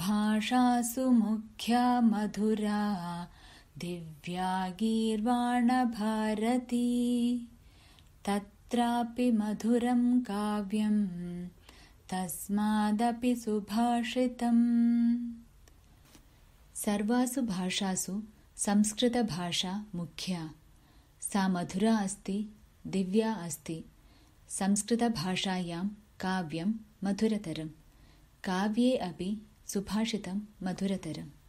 भाषासु मुख्या मधुरा दिव्या गीर्वाणभारती तत्रापि मधुरं काव्यम् तस्मादपि सुभाषितम्। सर्वासु भाषासु संस्कृतभाषा मुख्या। सा मधुरा अस्ति दिव्या अस्ति। संस्कृतभाषायां काव्यं मधुरतरं काव्ये अपि സുഭാഷിതം മധുരതരം.